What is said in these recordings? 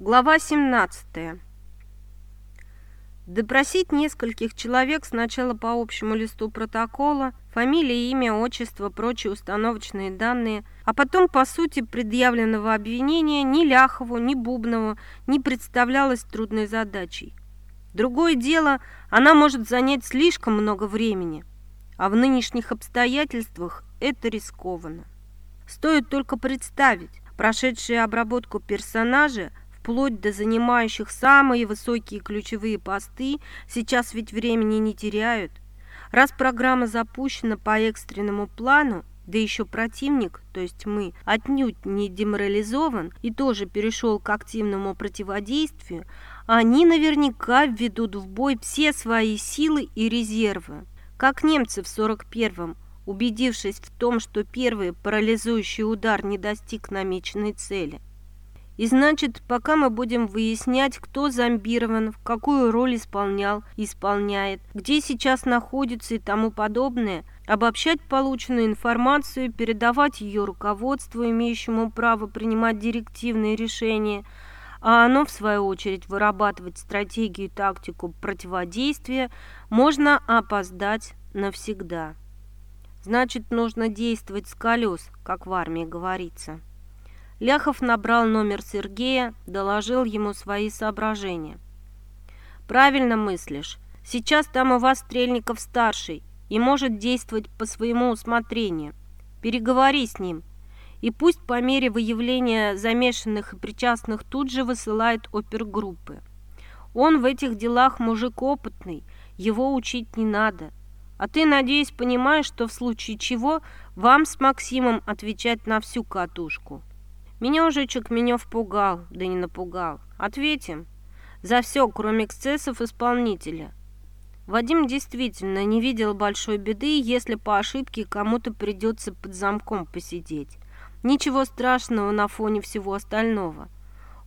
Глава 17. Допросить нескольких человек сначала по общему листу протокола, фамилия, имя, отчество, прочие установочные данные, а потом по сути предъявленного обвинения ни Ляхову, ни Бубнову не представлялось трудной задачей. Другое дело, она может занять слишком много времени, а в нынешних обстоятельствах это рискованно. Стоит только представить, прошедшие обработку персонажа вплоть до занимающих самые высокие ключевые посты, сейчас ведь времени не теряют. Раз программа запущена по экстренному плану, да еще противник, то есть мы, отнюдь не деморализован и тоже перешел к активному противодействию, они наверняка введут в бой все свои силы и резервы. Как немцы в 41-м, убедившись в том, что первый парализующий удар не достиг намеченной цели. И значит, пока мы будем выяснять, кто зомбирован, какую роль исполнял, исполняет, где сейчас находится и тому подобное, обобщать полученную информацию, передавать ее руководству, имеющему право принимать директивные решения, а оно, в свою очередь, вырабатывать стратегию и тактику противодействия, можно опоздать навсегда. Значит, нужно действовать с колес, как в армии говорится. Ляхов набрал номер Сергея, доложил ему свои соображения. «Правильно мыслишь. Сейчас там у вас Стрельников-старший и может действовать по своему усмотрению. Переговори с ним. И пусть по мере выявления замешанных и причастных тут же высылает опергруппы. Он в этих делах мужик опытный, его учить не надо. А ты, надеюсь, понимаешь, что в случае чего вам с Максимом отвечать на всю катушку». Меня уже Чекменев пугал, да не напугал. Ответим. За все, кроме эксцессов исполнителя. Вадим действительно не видел большой беды, если по ошибке кому-то придется под замком посидеть. Ничего страшного на фоне всего остального.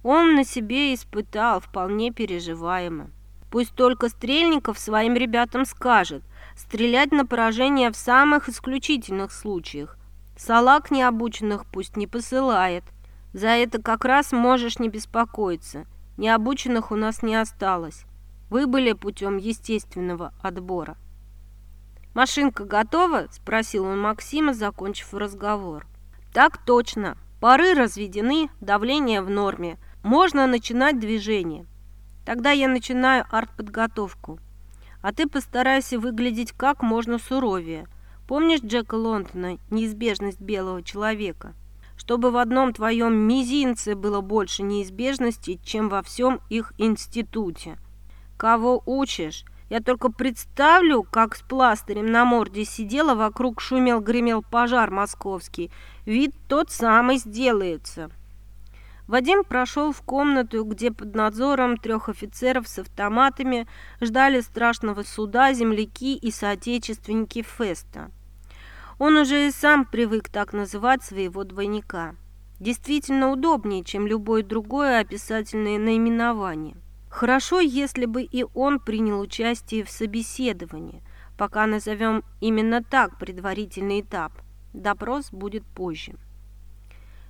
Он на себе испытал вполне переживаемо. Пусть только Стрельников своим ребятам скажет, стрелять на поражение в самых исключительных случаях. Салак необученных пусть не посылает – за это как раз можешь не беспокоиться. Необученных у нас не осталось. Выбыли путем естественного отбора. «Машинка готова?» – спросил он Максима, закончив разговор. «Так точно. Пары разведены, давление в норме. Можно начинать движение. Тогда я начинаю артподготовку. А ты постарайся выглядеть как можно суровее. Помнишь Джека Лондона «Неизбежность белого человека»? Чтобы в одном твоем мизинце было больше неизбежностей, чем во всем их институте. Кого учишь? Я только представлю, как с пластырем на морде сидела, вокруг шумел-гремел пожар московский. Вид тот самый сделается. Вадим прошел в комнату, где под надзором трех офицеров с автоматами ждали страшного суда земляки и соотечественники Феста. Он уже и сам привык так называть своего двойника. Действительно удобнее, чем любое другое описательное наименование. Хорошо, если бы и он принял участие в собеседовании, пока назовем именно так предварительный этап. Допрос будет позже.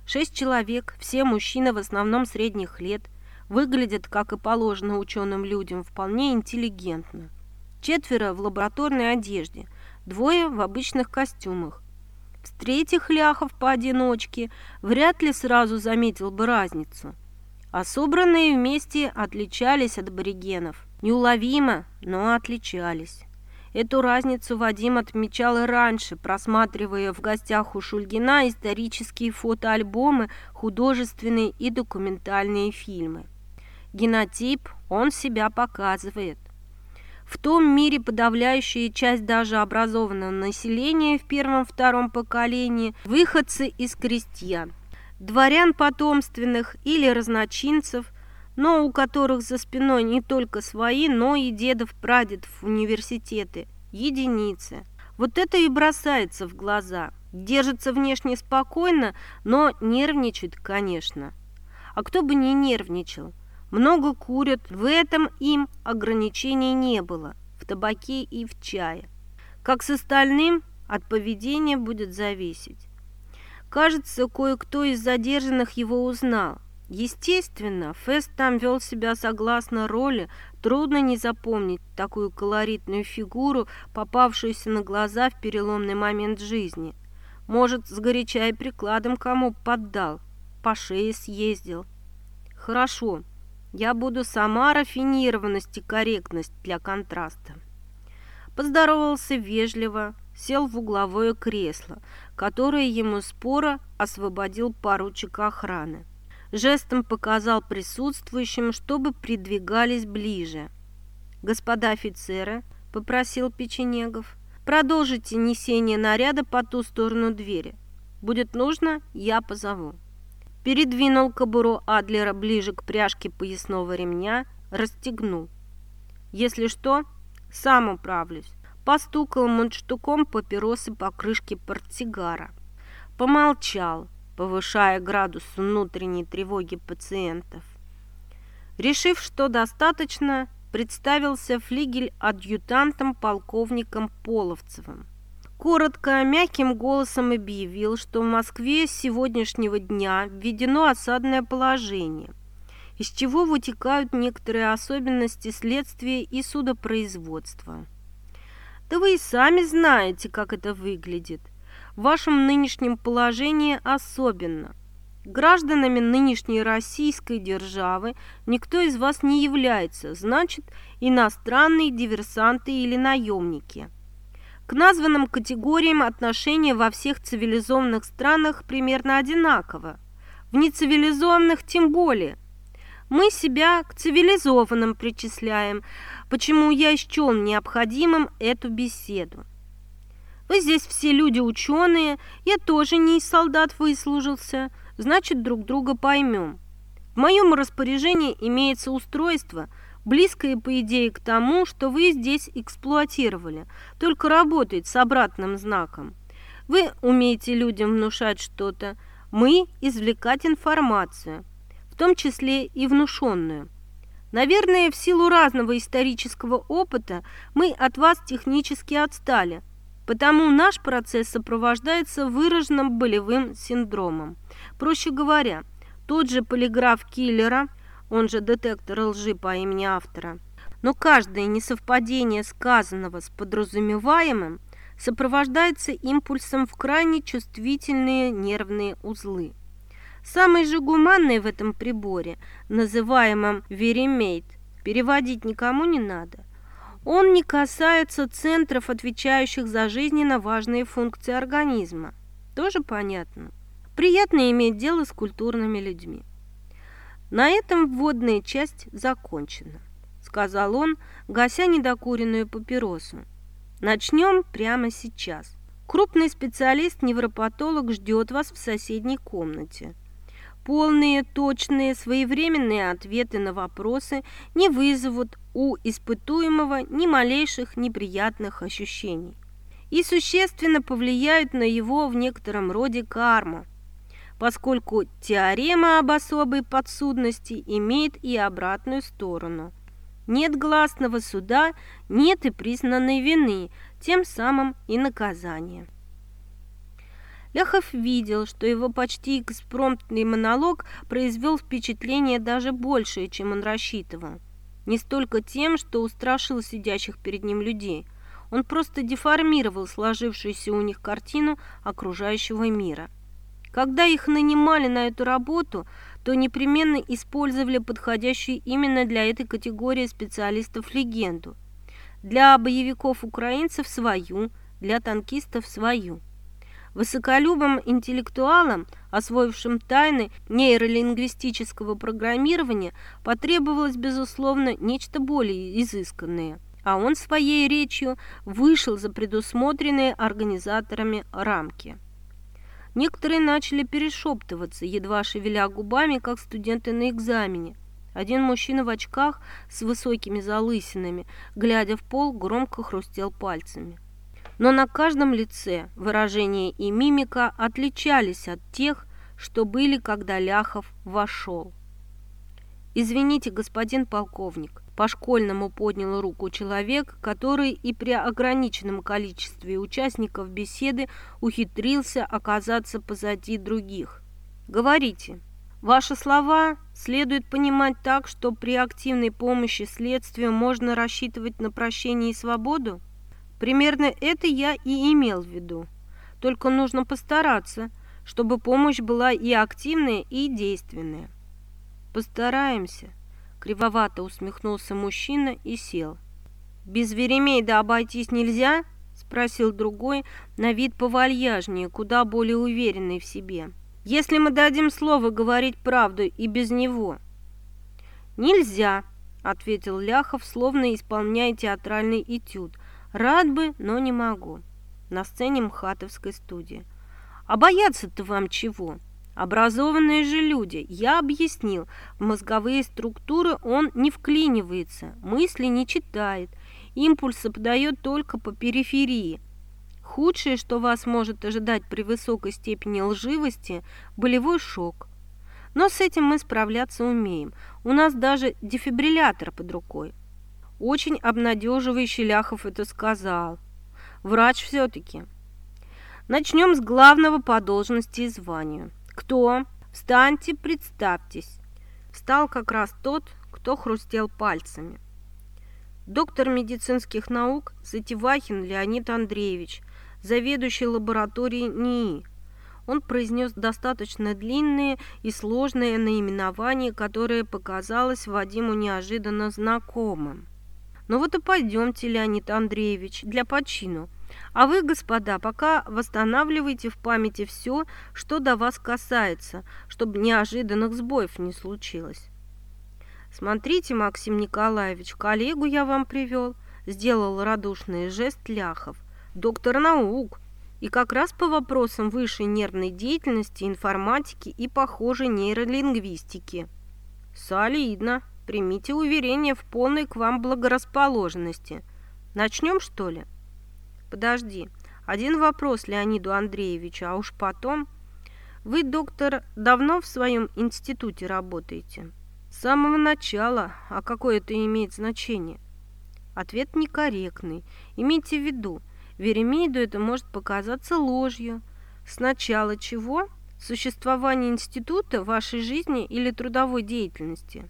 Шесть человек, все мужчины в основном средних лет, выглядят, как и положено ученым людям, вполне интеллигентно. Четверо в лабораторной одежде – двое в обычных костюмах. Встретив ляхов поодиночке, вряд ли сразу заметил бы разницу. А собранные вместе отличались от аборигенов. Неуловимо, но отличались. Эту разницу Вадим отмечал и раньше, просматривая в гостях у Шульгина исторические фотоальбомы, художественные и документальные фильмы. Генотип он себя показывает. В том мире подавляющая часть даже образованного населения в первом-втором поколении – выходцы из крестьян, дворян потомственных или разночинцев, но у которых за спиной не только свои, но и дедов-прадедов университеты, единицы. Вот это и бросается в глаза. Держится внешне спокойно, но нервничает, конечно. А кто бы не нервничал – много курят, в этом им ограничений не было, в табаке и в чае. Как с остальным, от поведения будет зависеть. Кажется, кое-кто из задержанных его узнал. Естественно, Фест там вел себя согласно роли, трудно не запомнить такую колоритную фигуру, попавшуюся на глаза в переломный момент жизни. Может, сгоряча и прикладом кому поддал, по шее съездил. Хорошо, я буду сама рафинированность и корректность для контраста. Поздоровался вежливо, сел в угловое кресло, которое ему споро освободил поручик охраны жестом показал присутствующим, чтобы придвигались ближе. «Господа офицеры», — попросил Печенегов, — «продолжите несение наряда по ту сторону двери. Будет нужно, я позову». Передвинул кобуру Адлера ближе к пряжке поясного ремня, расстегнул. «Если что, сам управлюсь». Постукал мундштуком папиросы по крышке портсигара. Помолчал, повышая градус внутренней тревоги пациентов. Решив, что достаточно, представился флигель-адъютантом полковником Половцевым. Коротко, мягким голосом объявил, что в Москве с сегодняшнего дня введено осадное положение, из чего вытекают некоторые особенности следствия и судопроизводства. Да вы и сами знаете, как это выглядит в вашем нынешнем положении особенно. Гражданами нынешней российской державы никто из вас не является, значит, иностранные диверсанты или наемники. К названным категориям отношение во всех цивилизованных странах примерно одинаково. В нецивилизованных тем более. Мы себя к цивилизованным причисляем, почему я счел необходимым эту беседу. Вы здесь все люди ученые, я тоже не из солдат выслужился, значит, друг друга поймем. В моем распоряжении имеется устройство, близкое, по идее, к тому, что вы здесь эксплуатировали, только работает с обратным знаком. Вы умеете людям внушать что-то, мы – извлекать информацию, в том числе и внушенную. Наверное, в силу разного исторического опыта мы от вас технически отстали – Потому наш процесс сопровождается выраженным болевым синдромом. Проще говоря, тот же полиграф киллера, он же детектор лжи по имени автора, но каждое несовпадение сказанного с подразумеваемым сопровождается импульсом в крайне чувствительные нервные узлы. Самый же гуманный в этом приборе, называемом «веримейт», переводить никому не надо – он не касается центров, отвечающих за жизненно важные функции организма. Тоже понятно. Приятно иметь дело с культурными людьми. На этом вводная часть закончена, сказал он, гася недокуренную папиросу. Начнем прямо сейчас. Крупный специалист-невропатолог ждет вас в соседней комнате. Полные, точные, своевременные ответы на вопросы не вызовут у испытуемого ни малейших неприятных ощущений и существенно повлияют на его в некотором роде карму, поскольку теорема об особой подсудности имеет и обратную сторону. Нет гласного суда, нет и признанной вины, тем самым и наказания. Ляхов видел, что его почти экспромтный монолог произвел впечатление даже большее, чем он рассчитывал. Не столько тем, что устрашил сидящих перед ним людей, он просто деформировал сложившуюся у них картину окружающего мира. Когда их нанимали на эту работу, то непременно использовали подходящую именно для этой категории специалистов легенду. Для боевиков-украинцев свою, для танкистов свою. Высоколюбым интеллектуалам, освоившим тайны нейролингвистического программирования, потребовалось, безусловно, нечто более изысканное. А он своей речью вышел за предусмотренные организаторами рамки. Некоторые начали перешептываться, едва шевеля губами, как студенты на экзамене. Один мужчина в очках с высокими залысинами, глядя в пол, громко хрустел пальцами но на каждом лице выражение и мимика отличались от тех, что были, когда Ляхов вошел. «Извините, господин полковник», – по-школьному поднял руку человек, который и при ограниченном количестве участников беседы ухитрился оказаться позади других. «Говорите, ваши слова следует понимать так, что при активной помощи следствию можно рассчитывать на прощение и свободу? Примерно это я и имел в виду. Только нужно постараться, чтобы помощь была и активная, и действенная. Постараемся. Кривовато усмехнулся мужчина и сел. «Без Веремейда обойтись нельзя?» – спросил другой, на вид повальяжнее, куда более уверенный в себе. «Если мы дадим слово говорить правду и без него». «Нельзя», – ответил Ляхов, словно исполняя театральный этюд. «Рад бы, но не могу». На сцене МХАТовской студии. «А бояться-то вам чего?» Образованные же люди, я объяснил, в мозговые структуры он не вклинивается, мысли не читает, импульсы подает только по периферии. Худшее, что вас может ожидать при высокой степени лживости – болевой шок. Но с этим мы справляться умеем. У нас даже дефибриллятор под рукой. Очень обнадеживающий Ляхов это сказал. Врач все-таки. Начнем с главного по должности и званию. «Кто? Встаньте, представьтесь!» Встал как раз тот, кто хрустел пальцами. Доктор медицинских наук Затевахин Леонид Андреевич, заведующий лабораторией НИИ. Он произнес достаточно длинное и сложное наименование, которое показалось Вадиму неожиданно знакомым. «Ну вот и пойдемте, Леонид Андреевич, для почину. А вы, господа, пока восстанавливайте в памяти все, что до вас касается, чтобы неожиданных сбоев не случилось. Смотрите, Максим Николаевич, коллегу я вам привел, сделал радушный жест Ляхов, доктор наук, и как раз по вопросам высшей нервной деятельности, информатики и, похоже, нейролингвистики. Солидно. Примите уверение в полной к вам благорасположенности. Начнем, что ли? Подожди. Один вопрос Леониду Андреевичу, а уж потом... Вы, доктор, давно в своем институте работаете? С самого начала. А какое это имеет значение? Ответ некорректный. Имейте в виду, Веремейду это может показаться ложью. Сначала чего? Существование института в вашей жизни или трудовой деятельности?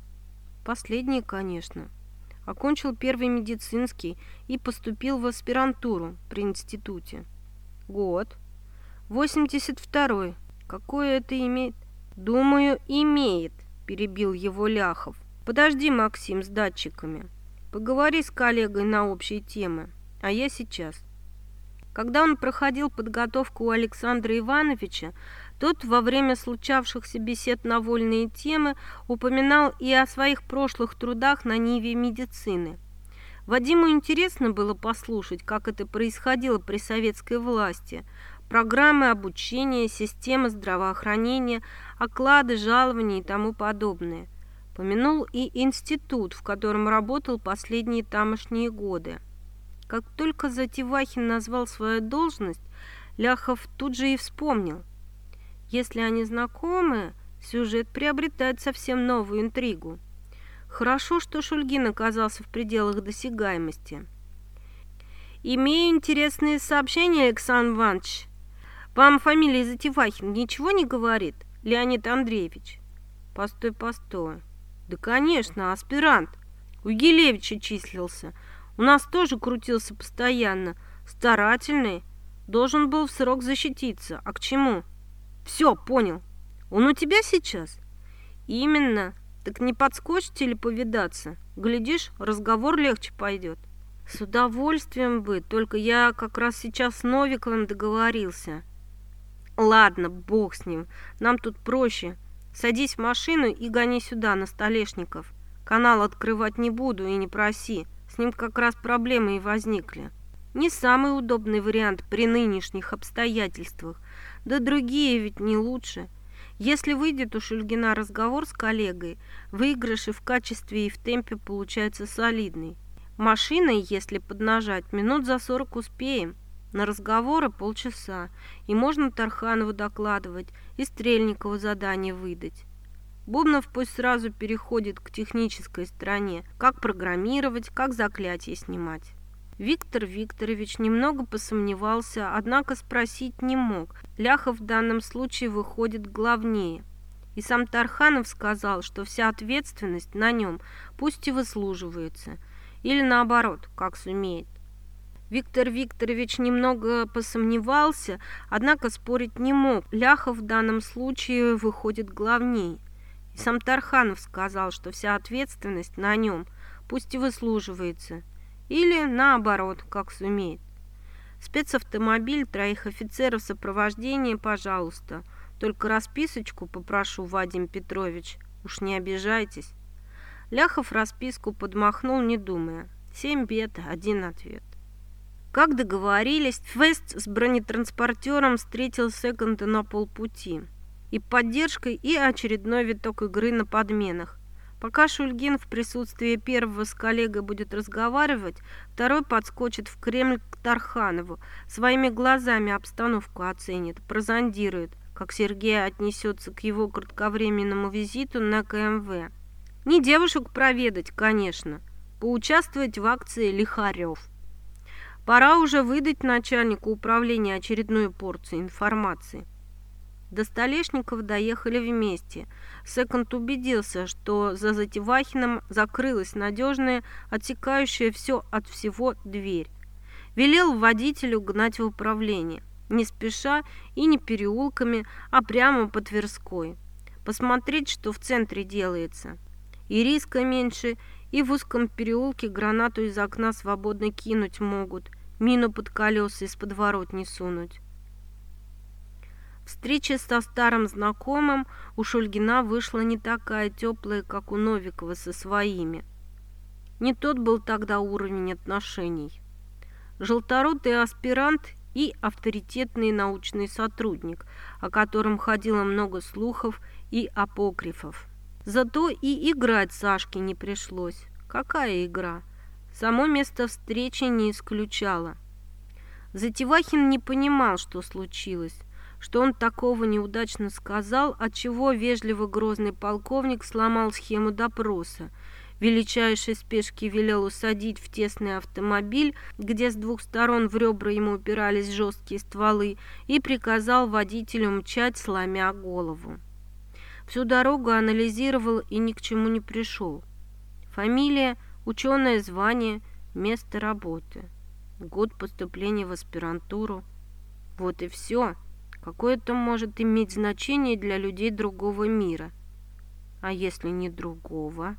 Последнее, конечно. Окончил первый медицинский и поступил в аспирантуру при институте. Год. 82-й. Какое это имеет? Думаю, имеет, перебил его Ляхов. Подожди, Максим, с датчиками. Поговори с коллегой на общие темы. А я сейчас. Когда он проходил подготовку у Александра Ивановича, тот во время случавшихся бесед на вольные темы упоминал и о своих прошлых трудах на Ниве медицины. Вадиму интересно было послушать, как это происходило при советской власти. Программы обучения, система здравоохранения, оклады, жалования и тому подобное. Помянул и институт, в котором работал последние тамошние годы. Как только Затевахин назвал свою должность, Ляхов тут же и вспомнил – если они знакомы, сюжет приобретает совсем новую интригу. Хорошо, что Шульгин оказался в пределах досягаемости. «Имею интересные сообщения, Александр Иванович. Вам фамилия Затевахин ничего не говорит, Леонид Андреевич?» «Постой, постой. Да, конечно, аспирант. У Гилевича числился. У нас тоже крутился постоянно. Старательный. Должен был в срок защититься. А к чему?» Все, понял. Он у тебя сейчас? Именно. Так не подскочите или повидаться? Глядишь, разговор легче пойдет. С удовольствием бы, только я как раз сейчас с Новиковым договорился. Ладно, бог с ним, нам тут проще. Садись в машину и гони сюда, на Столешников. Канал открывать не буду и не проси. С ним как раз проблемы и возникли. Не самый удобный вариант при нынешних обстоятельствах – да другие ведь не лучше. Если выйдет у Шульгина разговор с коллегой, выигрыш и в качестве, и в темпе получается солидный. Машиной, если поднажать, минут за сорок успеем. На разговоры полчаса, и можно Тарханову докладывать, и Стрельникову задание выдать. Бубнов пусть сразу переходит к технической стороне, как программировать, как заклятие снимать. Виктор Викторович немного посомневался, однако спросить не мог. Ляхов в данном случае выходит главнее. И сам Тарханов сказал, что вся ответственность на нем, пусть и выслуживается, или наоборот, как сумеет. Виктор Викторович немного посомневался, однако спорить не мог. Ляхов в данном случае выходит главней. И сам Тарханов сказал, что вся ответственность на нем, пусть и выслуживается, или наоборот, как сумеет. Спецавтомобиль, троих офицеров сопровождения, пожалуйста. Только расписочку попрошу, Вадим Петрович, уж не обижайтесь. Ляхов расписку подмахнул, не думая. Семь бед, один ответ. Как договорились, Фест с бронетранспортером встретил Секонда на полпути. И поддержкой, и очередной виток игры на подменах. Пока Шульгин в присутствии первого с коллегой будет разговаривать, второй подскочит в Кремль к Тарханову, своими глазами обстановку оценит, прозондирует, как Сергей отнесется к его кратковременному визиту на КМВ. Не девушек проведать, конечно, поучаствовать в акции «Лихарев». Пора уже выдать начальнику управления очередную порцию информации. До Столешникова доехали вместе. Секонд убедился, что за Затевахиным закрылась надежная, отсекающая все от всего дверь. Велел водителю гнать в управление, не спеша и не переулками, а прямо по Тверской. Посмотреть, что в центре делается. И риска меньше, и в узком переулке гранату из окна свободно кинуть могут, мину под колеса из подворот сунуть. Встреча со старым знакомым у Шульгина вышла не такая теплая, как у Новикова со своими. Не тот был тогда уровень отношений. Желторотый аспирант и авторитетный научный сотрудник, о котором ходило много слухов и апокрифов. Зато и играть Сашке не пришлось. Какая игра? Само место встречи не исключало. Затевахин не понимал, что случилось, что он такого неудачно сказал, отчего вежливо грозный полковник сломал схему допроса. Величайшей спешки велел усадить в тесный автомобиль, где с двух сторон в ребра ему упирались жесткие стволы, и приказал водителю мчать, сломя голову. Всю дорогу анализировал и ни к чему не пришел. Фамилия, ученое звание, место работы, год поступления в аспирантуру. Вот и все. Какое это может иметь значение для людей другого мира? А если не другого?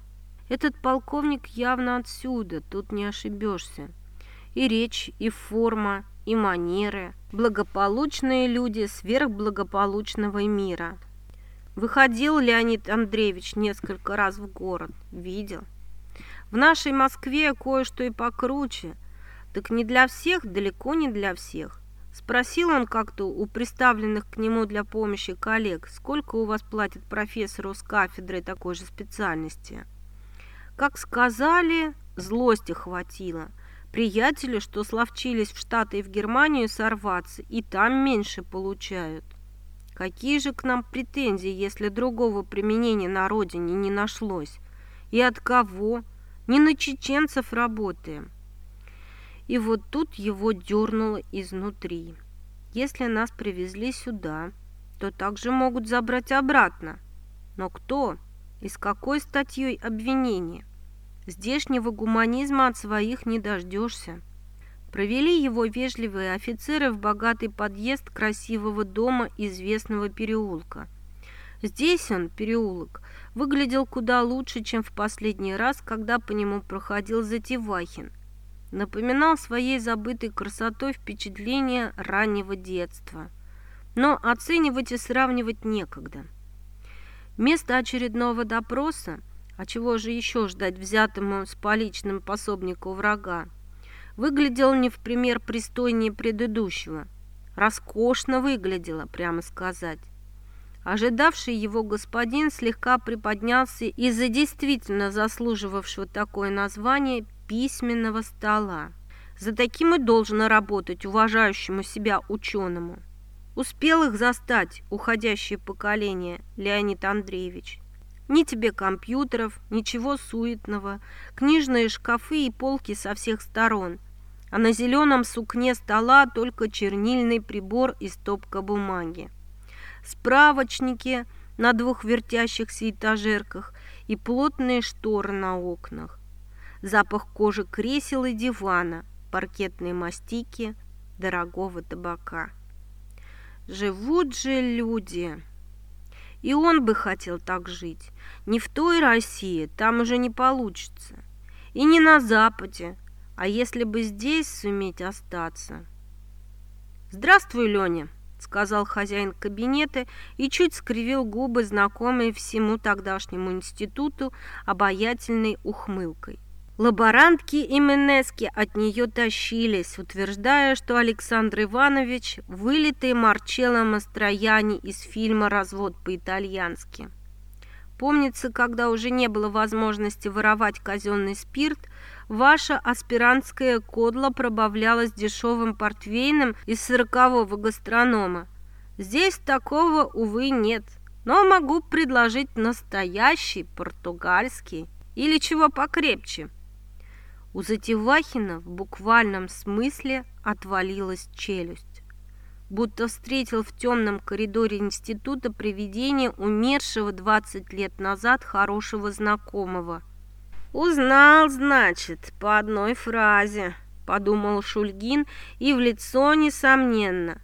Этот полковник явно отсюда, тут не ошибешься. И речь, и форма, и манеры. Благополучные люди сверхблагополучного мира – Выходил Леонид Андреевич несколько раз в город. Видел. В нашей Москве кое-что и покруче. Так не для всех, далеко не для всех. Спросил он как-то у представленных к нему для помощи коллег, сколько у вас платит профессору с кафедрой такой же специальности. Как сказали, злости хватило. Приятели, что словчились в Штаты и в Германию сорваться, и там меньше получают. Какие же к нам претензии, если другого применения на родине не нашлось? И от кого? Не на чеченцев работаем. И вот тут его дернуло изнутри. Если нас привезли сюда, то также могут забрать обратно. Но кто? И с какой статьей обвинения? Здешнего гуманизма от своих не дождешься. Провели его вежливые офицеры в богатый подъезд красивого дома известного переулка. Здесь он, переулок, выглядел куда лучше, чем в последний раз, когда по нему проходил Затевахин. Напоминал своей забытой красотой впечатления раннего детства. Но оценивать и сравнивать некогда. Место очередного допроса, а чего же еще ждать взятому с поличным пособнику врага, выглядел не в пример пристойнее предыдущего. Роскошно выглядело, прямо сказать. Ожидавший его господин слегка приподнялся из-за действительно заслуживавшего такое название письменного стола. За таким и должно работать уважающему себя ученому. Успел их застать уходящее поколение, Леонид Андреевич. Ни тебе компьютеров, ничего суетного, книжные шкафы и полки со всех сторон, а на зеленом сукне стола только чернильный прибор и стопка бумаги. Справочники, на двух вертящихся этажерках и плотные шторы на окнах. Запах кожи кресел и дивана, паркетной мастики, дорогого табака. Живут же люди. И он бы хотел так жить. Не в той России, там уже не получится. И не на Западе, а если бы здесь суметь остаться. «Здравствуй, Леня!» — сказал хозяин кабинета и чуть скривил губы, знакомые всему тогдашнему институту обаятельной ухмылкой. Лаборантки и Менески от нее тащились, утверждая, что Александр Иванович – вылитый Марчелло Мастрояни из фильма «Развод по-итальянски». Помнится, когда уже не было возможности воровать казенный спирт, ваша аспирантская кодла пробавлялась дешевым портвейном из сорокового гастронома. Здесь такого, увы, нет, но могу предложить настоящий португальский или чего покрепче – у Затевахина в буквальном смысле отвалилась челюсть. Будто встретил в темном коридоре института привидение умершего 20 лет назад хорошего знакомого. «Узнал, значит, по одной фразе», – подумал Шульгин, и в лицо, несомненно.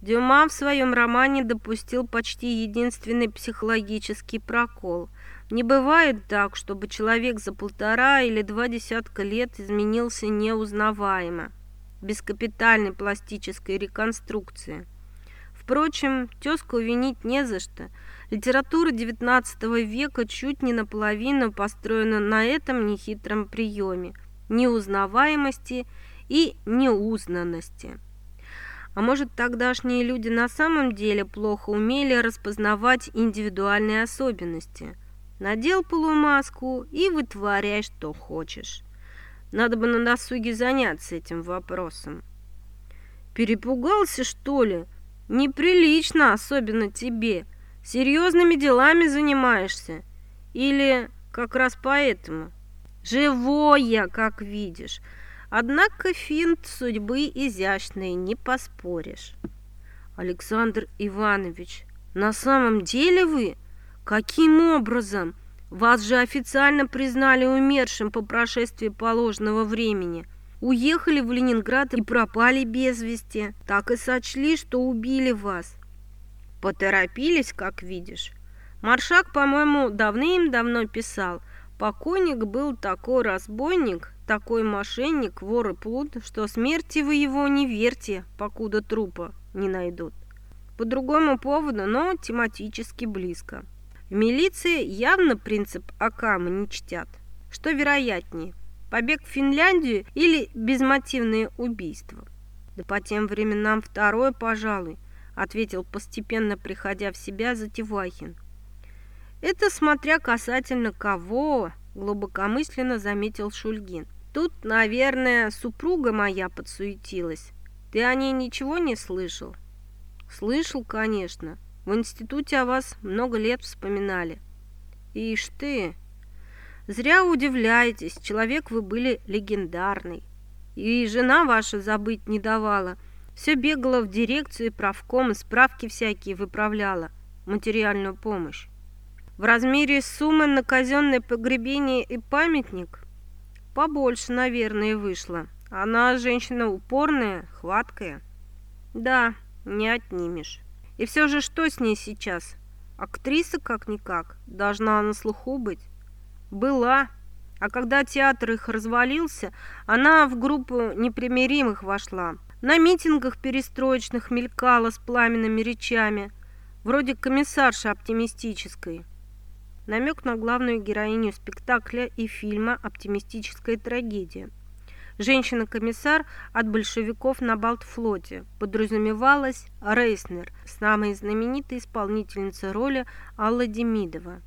Дюма в своем романе допустил почти единственный психологический прокол – не бывает так, чтобы человек за полтора или два десятка лет изменился неузнаваемо, без капитальной пластической реконструкции. Впрочем, тезку винить не за что. Литература XIX века чуть не наполовину построена на этом нехитром приеме – неузнаваемости и неузнанности. А может, тогдашние люди на самом деле плохо умели распознавать индивидуальные особенности – Надел полумаску и вытворяй, что хочешь. Надо бы на досуге заняться этим вопросом. Перепугался, что ли? Неприлично, особенно тебе. Серьезными делами занимаешься. Или как раз поэтому? Живой я, как видишь. Однако финт судьбы изящный, не поспоришь. Александр Иванович, на самом деле вы... Каким образом? Вас же официально признали умершим по прошествии положенного времени. Уехали в Ленинград и пропали без вести. Так и сочли, что убили вас. Поторопились, как видишь. Маршак, по-моему, давным-давно писал. Покойник был такой разбойник, такой мошенник, вор и плут, что смерти вы его не верьте, покуда трупа не найдут. По другому поводу, но тематически близко. В милиции явно принцип Акама не чтят. Что вероятнее, побег в Финляндию или безмотивное убийство? Да по тем временам второе, пожалуй, ответил постепенно, приходя в себя Затевахин. Это смотря касательно кого, глубокомысленно заметил Шульгин. Тут, наверное, супруга моя подсуетилась. Ты о ней ничего не слышал? Слышал, конечно. В институте о вас много лет вспоминали. Ишь ты! Зря удивляетесь, человек вы были легендарный. И жена ваша забыть не давала. Все бегала в дирекцию и правком, справки всякие выправляла, материальную помощь. В размере суммы на казенное погребение и памятник побольше, наверное, вышло. Она женщина упорная, хваткая. Да, не отнимешь. И все же что с ней сейчас? Актриса как-никак, должна на слуху быть. Была. А когда театр их развалился, она в группу непримиримых вошла. На митингах перестроечных мелькала с пламенными речами, вроде комиссарши оптимистической. Намек на главную героиню спектакля и фильма «Оптимистическая трагедия». Женщина-комиссар от большевиков на Балтфлоте подразумевалась Рейснер, самая знаменитая исполнительница роли Алла Демидова.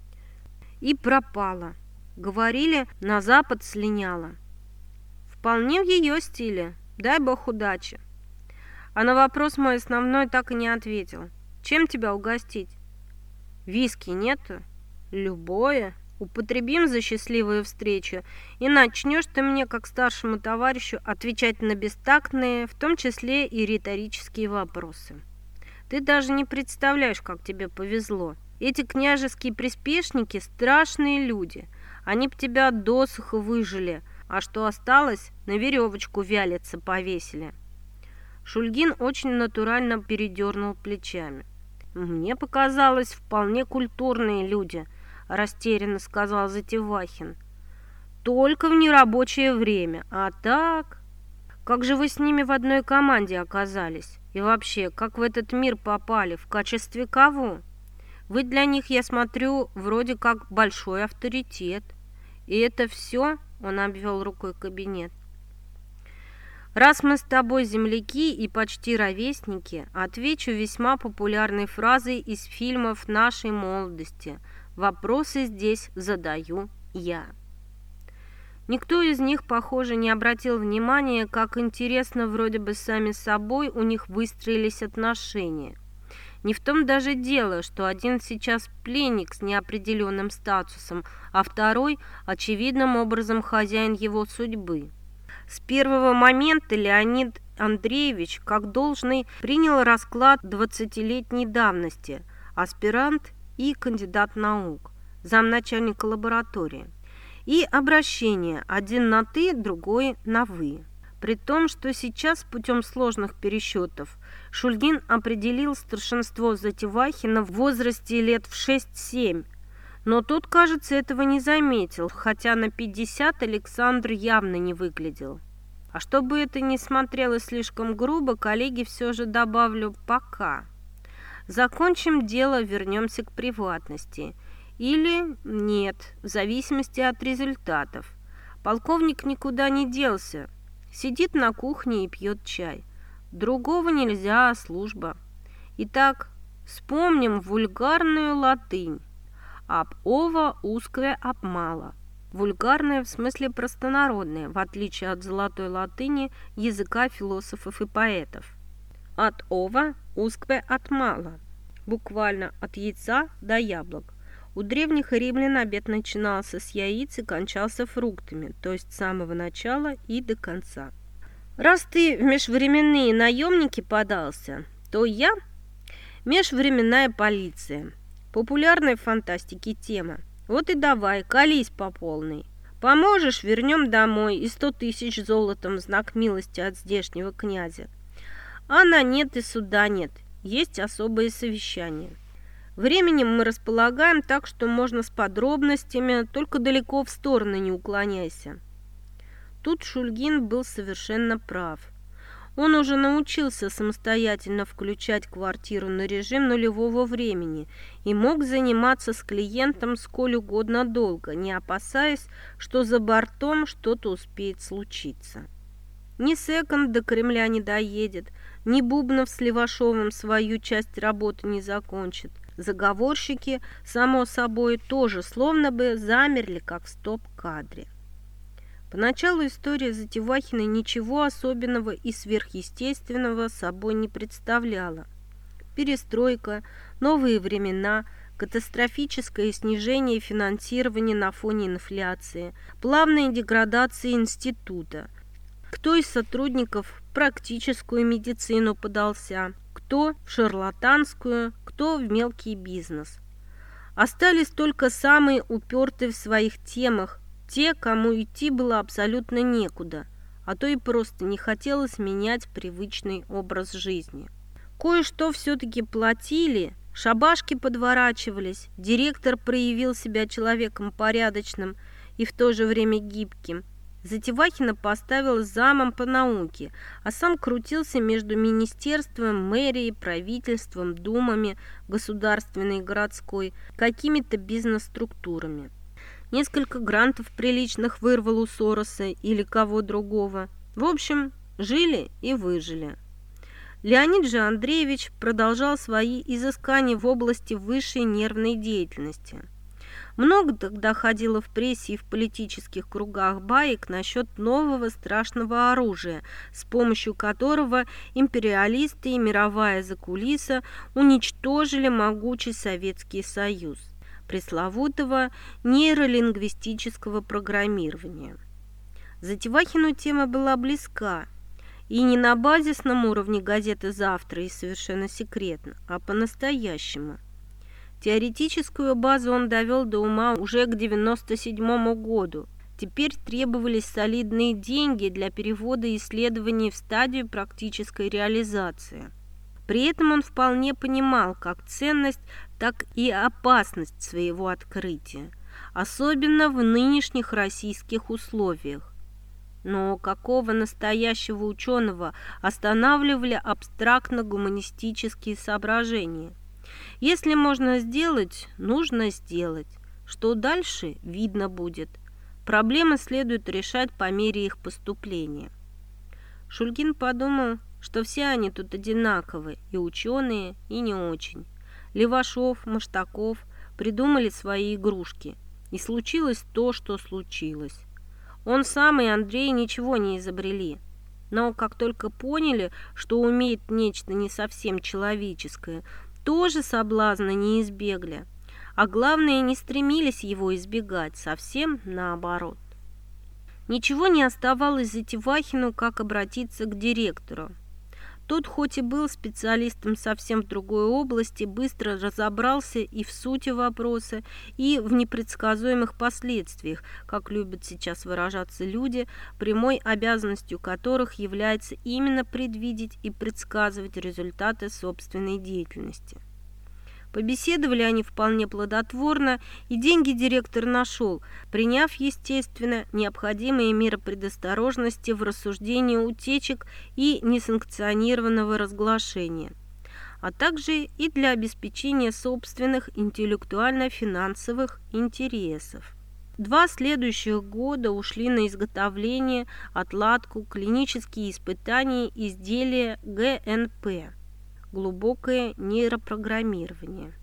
И пропала. Говорили, на запад слиняла. Вполне в ее стиле. Дай бог удачи. А на вопрос мой основной так и не ответил. Чем тебя угостить? Виски нету? Любое. Употребим за счастливую встречу, и начнешь ты мне, как старшему товарищу, отвечать на бестактные, в том числе и риторические вопросы. Ты даже не представляешь, как тебе повезло. Эти княжеские приспешники – страшные люди. Они б тебя досуха выжили, а что осталось, на веревочку вялиться повесили». Шульгин очень натурально передернул плечами. «Мне показалось, вполне культурные люди», – растерянно сказал Затевахин. «Только в нерабочее время, а так...» «Как же вы с ними в одной команде оказались? И вообще, как в этот мир попали? В качестве кого? Вы для них, я смотрю, вроде как большой авторитет. И это все?» – он обвел рукой кабинет. Раз мы с тобой земляки и почти ровесники, отвечу весьма популярной фразой из фильмов нашей молодости. Вопросы здесь задаю я. Никто из них, похоже, не обратил внимания, как интересно вроде бы сами собой у них выстроились отношения. Не в том даже дело, что один сейчас пленник с неопределенным статусом, а второй – очевидным образом хозяин его судьбы. С первого момента Леонид Андреевич, как должный, принял расклад 20-летней давности, аспирант и кандидат наук, замначальника лаборатории. И обращение один на «ты», другой на «вы». При том, что сейчас путем сложных пересчетов Шульгин определил старшинство Затевахина в возрасте лет в 6-7, но тот, кажется, этого не заметил, хотя на 50 Александр явно не выглядел. А чтобы это не смотрелось слишком грубо, коллеги все же добавлю «пока». Закончим дело, вернемся к приватности. Или нет, в зависимости от результатов. Полковник никуда не делся. Сидит на кухне и пьет чай. Другого нельзя, а служба. Итак, вспомним вульгарную латынь об ова узкое обмало. Вульгарное в смысле простонародное, в отличие от золотой латыни языка философов и поэтов. От ова узкое от мало, буквально от яйца до яблок. У древних римлян обед начинался с яиц и кончался фруктами, то есть с самого начала и до конца. Раз ты в межвременные наемники подался, то я межвременная полиция – Популярной фантастики тема. Вот и давай, колись по полной. Поможешь, вернем домой и сто тысяч золотом в знак милости от здешнего князя. А на нет и суда нет, есть особые совещания. Временем мы располагаем так, что можно с подробностями, только далеко в стороны не уклоняйся. Тут Шульгин был совершенно прав. Он уже научился самостоятельно включать квартиру на режим нулевого времени и мог заниматься с клиентом сколь угодно долго, не опасаясь, что за бортом что-то успеет случиться. Ни секонд до Кремля не доедет, ни Бубнов с Левашовым свою часть работы не закончит. Заговорщики, само собой, тоже словно бы замерли, как в стоп-кадре. Поначалу история Затевахиной ничего особенного и сверхъестественного собой не представляла. Перестройка, новые времена, катастрофическое снижение финансирования на фоне инфляции, плавная деградация института. Кто из сотрудников в практическую медицину подался, кто в шарлатанскую, кто в мелкий бизнес. Остались только самые упертые в своих темах, те, кому идти было абсолютно некуда, а то и просто не хотелось менять привычный образ жизни. Кое-что все-таки платили, шабашки подворачивались, директор проявил себя человеком порядочным и в то же время гибким. Затевахина поставил замом по науке, а сам крутился между министерством, мэрией, правительством, думами, государственной и городской, какими-то бизнес-структурами. Несколько грантов приличных вырвал у Сороса или кого другого. В общем, жили и выжили. Леонид же Андреевич продолжал свои изыскания в области высшей нервной деятельности. Много тогда ходило в прессе и в политических кругах баек насчет нового страшного оружия, с помощью которого империалисты и мировая закулиса уничтожили могучий Советский Союз пресловутого нейролингвистического программирования. Затевахину тема была близка, и не на базисном уровне газеты «Завтра» и совершенно секретно, а по-настоящему. Теоретическую базу он довел до ума уже к 97 году. Теперь требовались солидные деньги для перевода исследований в стадию практической реализации. При этом он вполне понимал как ценность, так и опасность своего открытия, особенно в нынешних российских условиях. Но какого настоящего ученого останавливали абстрактно-гуманистические соображения? Если можно сделать, нужно сделать. Что дальше, видно будет. Проблемы следует решать по мере их поступления. Шульгин подумал, что все они тут одинаковы, и ученые, и не очень. Левашов, Маштаков придумали свои игрушки, и случилось то, что случилось. Он сам и Андрей ничего не изобрели, но как только поняли, что умеет нечто не совсем человеческое, тоже соблазна не избегли а главное, не стремились его избегать, совсем наоборот. Ничего не оставалось Затевахину, как обратиться к директору. Тот, хоть и был специалистом совсем в другой области, быстро разобрался и в сути вопроса, и в непредсказуемых последствиях, как любят сейчас выражаться люди, прямой обязанностью которых является именно предвидеть и предсказывать результаты собственной деятельности. Побеседовали они вполне плодотворно, и деньги директор нашел, приняв, естественно, необходимые меры предосторожности в рассуждении утечек и несанкционированного разглашения а также и для обеспечения собственных интеллектуально-финансовых интересов. Два следующих года ушли на изготовление, отладку, клинические испытания изделия ГНП глубокое нейропрограммирование.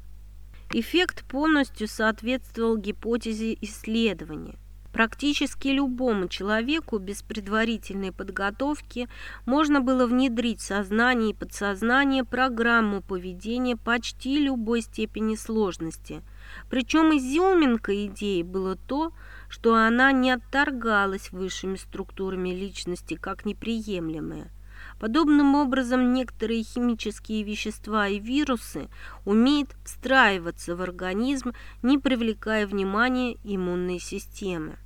Эффект полностью соответствовал гипотезе исследования. Практически любому человеку без предварительной подготовки можно было внедрить в сознание и подсознание программу поведения почти любой степени сложности. Причем изюминкой идеи было то, что она не отторгалась высшими структурами личности как неприемлемая. Подобным образом некоторые химические вещества и вирусы умеют встраиваться в организм, не привлекая внимания иммунной системы.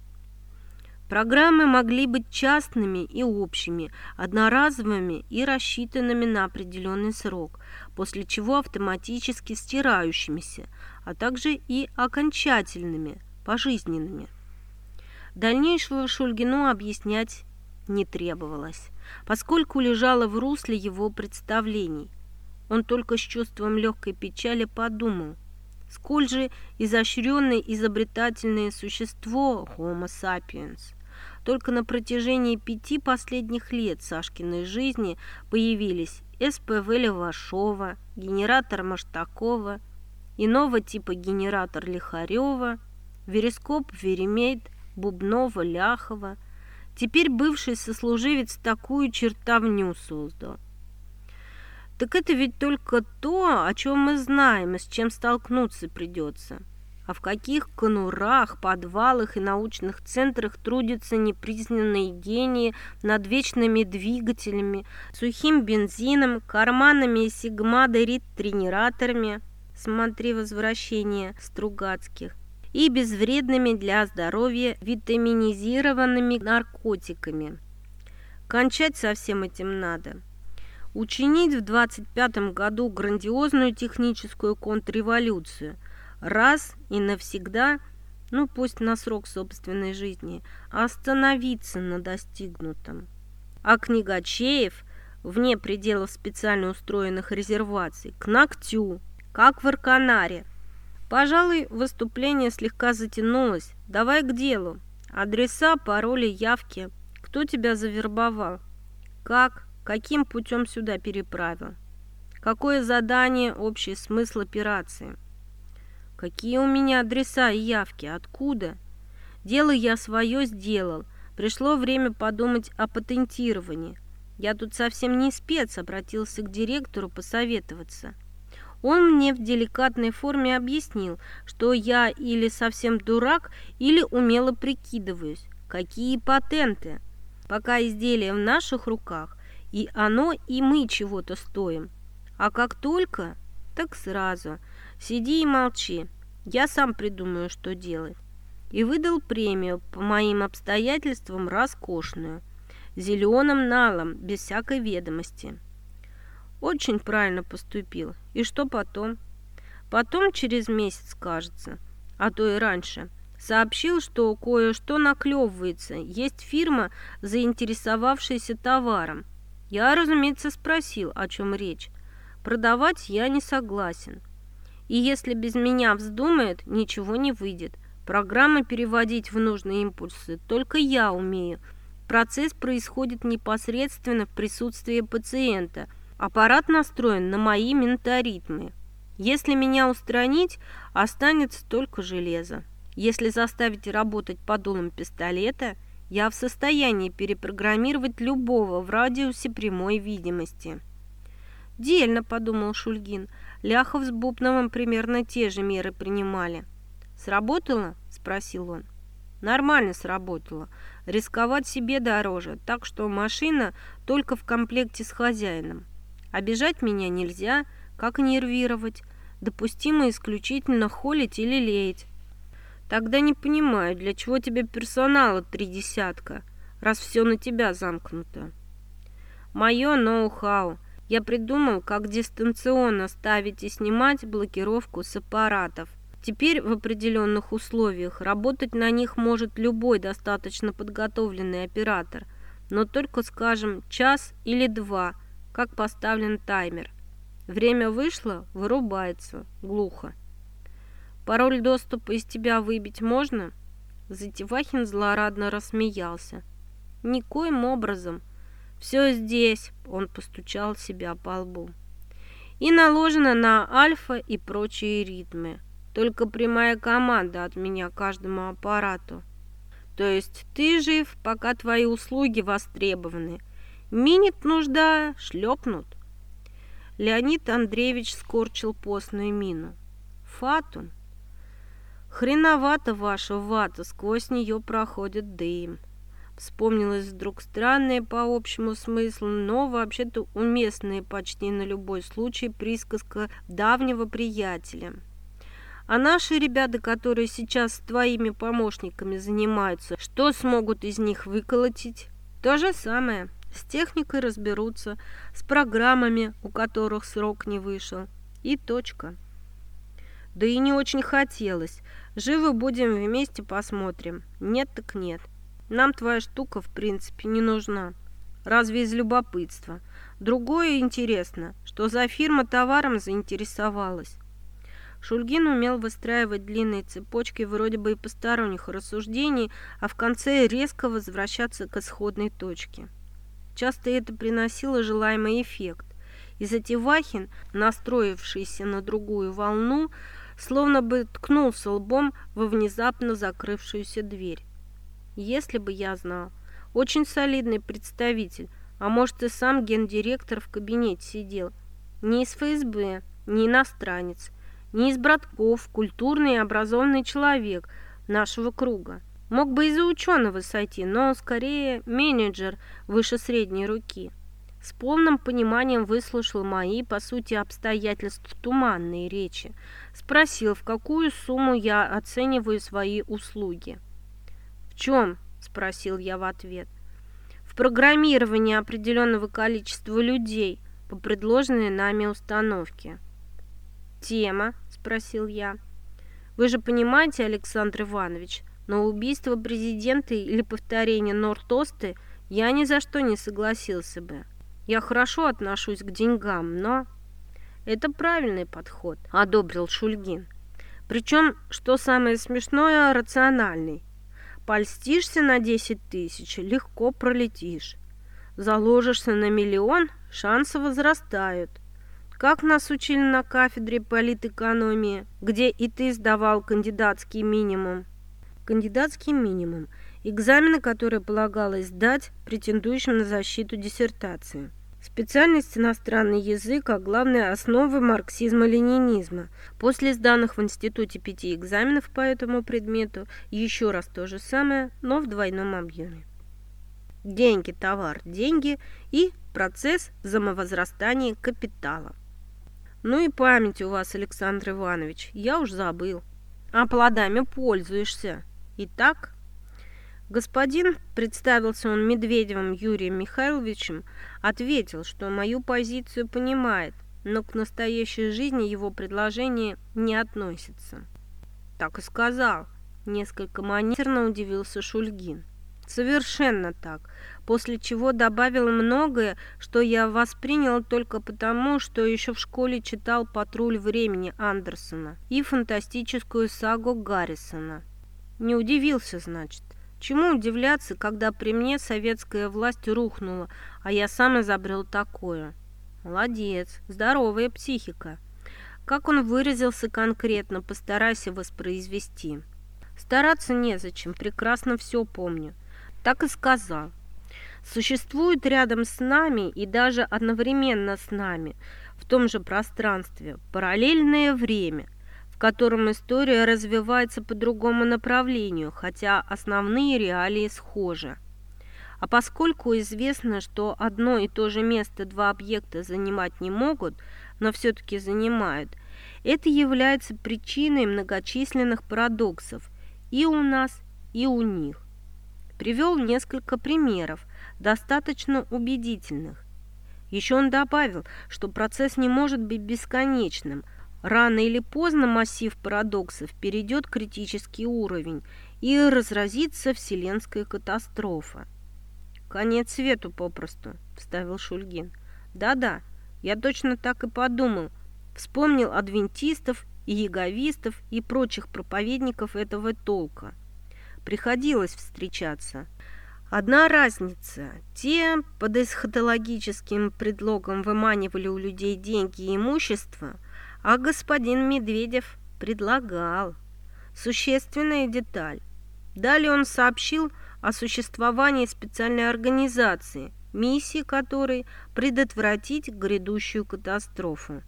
Программы могли быть частными и общими, одноразовыми и рассчитанными на определенный срок, после чего автоматически стирающимися, а также и окончательными, пожизненными. Дальнейшего Шульгину объяснять не требовалось поскольку лежала в русле его представлений. Он только с чувством легкой печали подумал, сколь же изощренное изобретательное существо Homo sapiens. Только на протяжении пяти последних лет Сашкиной жизни появились СПВ Левашова, генератор Маштакова, иного типа генератор Лихарева, верескоп Веремейт, Бубнова, Ляхова – Теперь бывший сослуживец такую чертовню создал. Так это ведь только то, о чем мы знаем и с чем столкнуться придется. А в каких конурах, подвалах и научных центрах трудятся непризнанные гении над вечными двигателями, сухим бензином, карманами сигма-дерит-тренираторами. Смотри возвращение Стругацких и безвредными для здоровья витаминизированными наркотиками. Кончать со всем этим надо. Учинить в 25 году грандиозную техническую контрреволюцию. Раз и навсегда, ну пусть на срок собственной жизни, остановиться на достигнутом. А книгачеев, вне пределов специально устроенных резерваций, к ногтю, как в Арканаре – Пожалуй, выступление слегка затянулось. Давай к делу. Адреса, пароли, явки. Кто тебя завербовал? Как? Каким путем сюда переправил? Какое задание, общий смысл операции? Какие у меня адреса и явки? Откуда? Дело я свое сделал. Пришло время подумать о патентировании. Я тут совсем не спец, обратился к директору посоветоваться. Он мне в деликатной форме объяснил, что я или совсем дурак, или умело прикидываюсь. Какие патенты? Пока изделие в наших руках, и оно, и мы чего-то стоим. А как только... Так сразу. Сиди и молчи. Я сам придумаю, что делать. И выдал премию по моим обстоятельствам роскошную. Зеленым налом, без всякой ведомости. Очень правильно поступил. И что потом? Потом через месяц, кажется, а то и раньше – сообщил, что кое-что наклевывается. Есть фирма, заинтересовавшаяся товаром. Я, разумеется, спросил, о чем речь. Продавать я не согласен. И если без меня вздумает, ничего не выйдет. Программы переводить в нужные импульсы только я умею. Процесс происходит непосредственно в присутствии пациента. Аппарат настроен на мои менторитмы. Если меня устранить, останется только железо. Если заставить работать по дулам пистолета, я в состоянии перепрограммировать любого в радиусе прямой видимости. «Дельно», — подумал Шульгин. «Ляхов с Бубновым примерно те же меры принимали». «Сработало?» — спросил он. «Нормально сработало. Рисковать себе дороже, так что машина только в комплекте с хозяином. Обижать меня нельзя, как нервировать. Допустимо исключительно холить или леять. Тогда не понимаю, для чего тебе персонала три десятка, раз все на тебя замкнуто. Мое ноу-хау. Я придумал, как дистанционно ставить и снимать блокировку с аппаратов. Теперь в определенных условиях работать на них может любой достаточно подготовленный оператор, но только, скажем, час или два, как поставлен таймер. Время вышло, вырубается, глухо. Пароль доступа из тебя выбить можно?» Затевахин злорадно рассмеялся. «Никоим образом. Все здесь», — он постучал себя по лбу. «И наложено на альфа и прочие ритмы. Только прямая команда от меня каждому аппарату. То есть ты жив, пока твои услуги востребованы. Минит нужда, шлепнут». Леонид Андреевич скорчил постную мину. «Фатум, Хреновато ваша вата, сквозь нее проходит дым. Вспомнилось вдруг странное по общему смыслу, но вообще-то уместная почти на любой случай присказка давнего приятеля. А наши ребята, которые сейчас с твоими помощниками занимаются, что смогут из них выколотить? То же самое. С техникой разберутся, с программами, у которых срок не вышел. И точка. Да и не очень хотелось. Живы будем, вместе посмотрим. Нет так нет. Нам твоя штука, в принципе, не нужна. Разве из любопытства? Другое интересно, что за фирма товаром заинтересовалась. Шульгин умел выстраивать длинные цепочки вроде бы и посторонних рассуждений, а в конце резко возвращаться к исходной точке. Часто это приносило желаемый эффект. И Затевахин, настроившийся на другую волну, словно бы ткнулся лбом во внезапно закрывшуюся дверь. Если бы я знал. Очень солидный представитель, а может и сам гендиректор в кабинете сидел. Не из ФСБ, не иностранец, не из братков, культурный и образованный человек нашего круга. Мог бы и за ученого сойти, но скорее менеджер выше средней руки с полным пониманием выслушал мои, по сути, обстоятельств туманные речи. Спросил, в какую сумму я оцениваю свои услуги. «В чем?» – спросил я в ответ. «В программировании определенного количества людей по предложенной нами установке». «Тема?» – спросил я. «Вы же понимаете, Александр Иванович, на убийство президента или повторение Нортосты я ни за что не согласился бы». Я хорошо отношусь к деньгам, но... Это правильный подход, одобрил Шульгин. Причем, что самое смешное, рациональный. Польстишься на 10 тысяч, легко пролетишь. Заложишься на миллион, шансы возрастают. Как нас учили на кафедре политэкономии, где и ты сдавал кандидатский минимум. Кандидатский минимум – экзамены, которые полагалось сдать претендующим на защиту диссертации. Специальность иностранный язык, а главное основы марксизма-ленинизма. После сданных в институте пяти экзаменов по этому предмету еще раз то же самое, но в двойном объеме. Деньги, товар, деньги и процесс взаимовозрастания капитала. Ну и память у вас, Александр Иванович, я уж забыл. А плодами пользуешься. Итак, господин, представился он Медведевым Юрием Михайловичем, ответил, что мою позицию понимает, но к настоящей жизни его предложение не относится. Так и сказал. Несколько манерно удивился Шульгин. Совершенно так. После чего добавил многое, что я воспринял только потому, что еще в школе читал «Патруль времени» Андерсона и фантастическую сагу Гаррисона. Не удивился, значит. Чему удивляться, когда при мне советская власть рухнула, а я сам изобрел такое? Молодец, здоровая психика. Как он выразился конкретно, постарайся воспроизвести. Стараться незачем, прекрасно все помню. Так и сказал. Существует рядом с нами и даже одновременно с нами, в том же пространстве, параллельное время, котором история развивается по другому направлению, хотя основные реалии схожи. А поскольку известно, что одно и то же место два объекта занимать не могут, но все-таки занимают, это является причиной многочисленных парадоксов и у нас, и у них. Привел несколько примеров, достаточно убедительных. Еще он добавил, что процесс не может быть бесконечным. Рано или поздно массив парадоксов перейдет критический уровень и разразится вселенская катастрофа. «Конец свету попросту», – вставил Шульгин. «Да-да, я точно так и подумал. Вспомнил адвентистов и яговистов, и прочих проповедников этого толка. Приходилось встречаться. Одна разница. Те под эсхатологическим предлогом выманивали у людей деньги и имущество, а господин Медведев предлагал. Существенная деталь. Далее он сообщил о существовании специальной организации, миссии которой предотвратить грядущую катастрофу.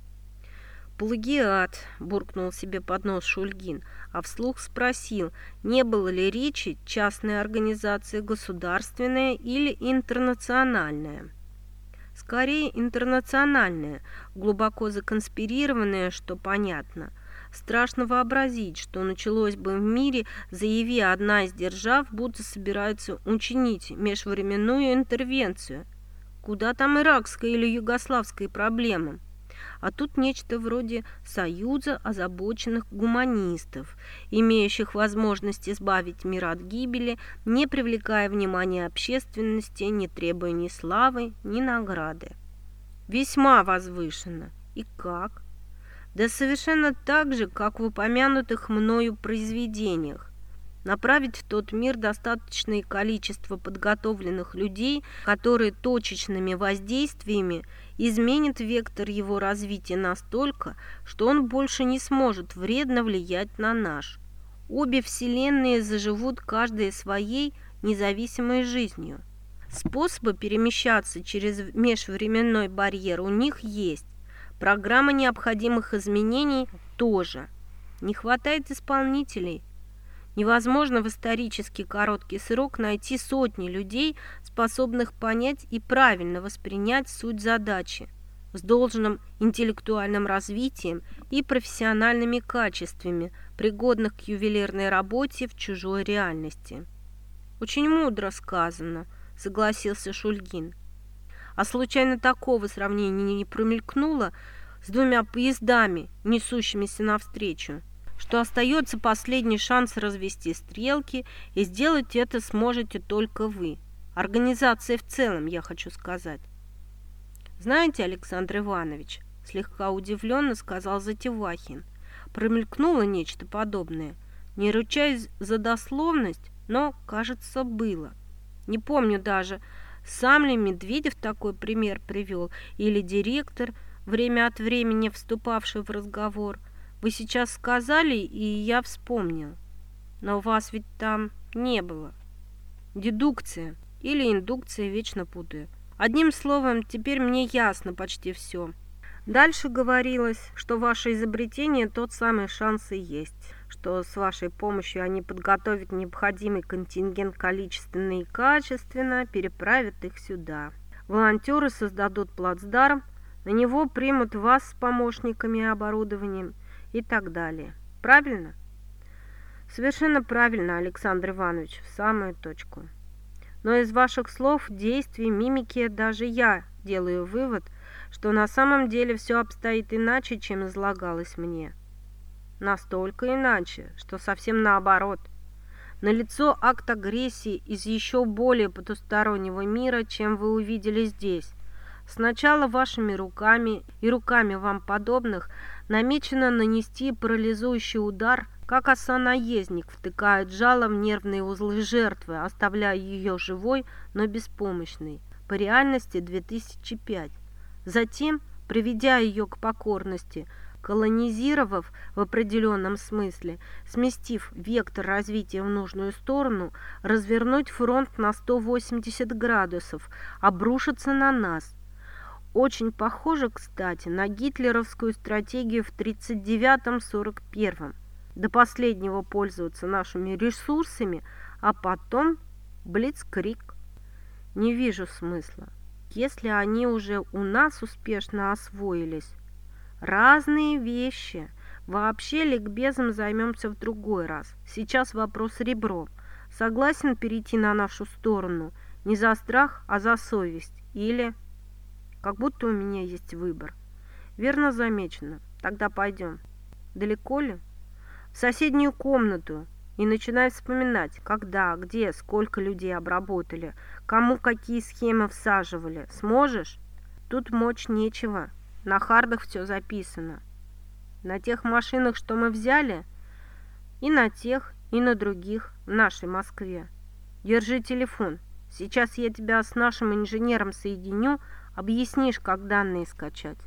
«Плагиат», – буркнул себе под нос Шульгин, а вслух спросил, не было ли речи частной организации государственная или интернациональная. Скорее интернациональная, глубоко законспирированная, что понятно. Страшно вообразить, что началось бы в мире, заяви одна из держав, будто собирается учинить межвременную интервенцию. Куда там иракская или югославская проблема? А тут нечто вроде союза озабоченных гуманистов, имеющих возможность избавить мир от гибели, не привлекая внимания общественности, не требуя ни славы, ни награды. Весьма возвышенно. И как? Да совершенно так же, как в упомянутых мною произведениях направить в тот мир достаточное количество подготовленных людей, которые точечными воздействиями изменят вектор его развития настолько, что он больше не сможет вредно влиять на наш. Обе вселенные заживут каждая своей независимой жизнью. Способы перемещаться через межвременной барьер у них есть. Программа необходимых изменений тоже. Не хватает исполнителей – Невозможно в исторически короткий срок найти сотни людей, способных понять и правильно воспринять суть задачи с должным интеллектуальным развитием и профессиональными качествами, пригодных к ювелирной работе в чужой реальности. «Очень мудро сказано», — согласился Шульгин. «А случайно такого сравнения не промелькнуло с двумя поездами, несущимися навстречу?» Что остается последний шанс развести стрелки, и сделать это сможете только вы. Организация в целом, я хочу сказать. Знаете, Александр Иванович, слегка удивленно сказал Затевахин, промелькнуло нечто подобное. Не ручаюсь за дословность, но, кажется, было. Не помню даже, сам ли Медведев такой пример привел, или директор, время от времени вступавший в разговор – вы сейчас сказали, и я вспомнил. Но вас ведь там не было. Дедукция или индукция, вечно путаю. Одним словом, теперь мне ясно почти все. Дальше говорилось, что ваше изобретение тот самый шанс и есть, что с вашей помощью они подготовят необходимый контингент количественно и качественно, переправят их сюда. Волонтеры создадут плацдарм, На него примут вас с помощниками и оборудованием и так далее. Правильно? Совершенно правильно, Александр Иванович, в самую точку. Но из ваших слов, действий, мимики даже я делаю вывод, что на самом деле все обстоит иначе, чем излагалось мне. Настолько иначе, что совсем наоборот. Налицо акт агрессии из еще более потустороннего мира, чем вы увидели здесь. Сначала вашими руками и руками вам подобных намечено нанести парализующий удар, как оса-наездник втыкает жало в нервные узлы жертвы, оставляя ее живой, но беспомощной. По реальности 2005. Затем, приведя ее к покорности, колонизировав в определенном смысле, сместив вектор развития в нужную сторону, развернуть фронт на 180 градусов, обрушиться на нас. Очень похоже, кстати, на гитлеровскую стратегию в 1939-1941. До последнего пользоваться нашими ресурсами, а потом блицкрик. Не вижу смысла. Если они уже у нас успешно освоились, Разные вещи. Вообще ликбезом займемся в другой раз. Сейчас вопрос ребром. Согласен перейти на нашу сторону? Не за страх, а за совесть. Или... Как будто у меня есть выбор. Верно замечено. Тогда пойдем. Далеко ли? В соседнюю комнату. И начинай вспоминать, когда, где, сколько людей обработали, кому какие схемы всаживали. Сможешь? Тут мочь нечего. На хардах все записано. На тех машинах, что мы взяли, и на тех, и на других в нашей Москве. Держи телефон. Сейчас я тебя с нашим инженером соединю, объяснишь, как данные скачать.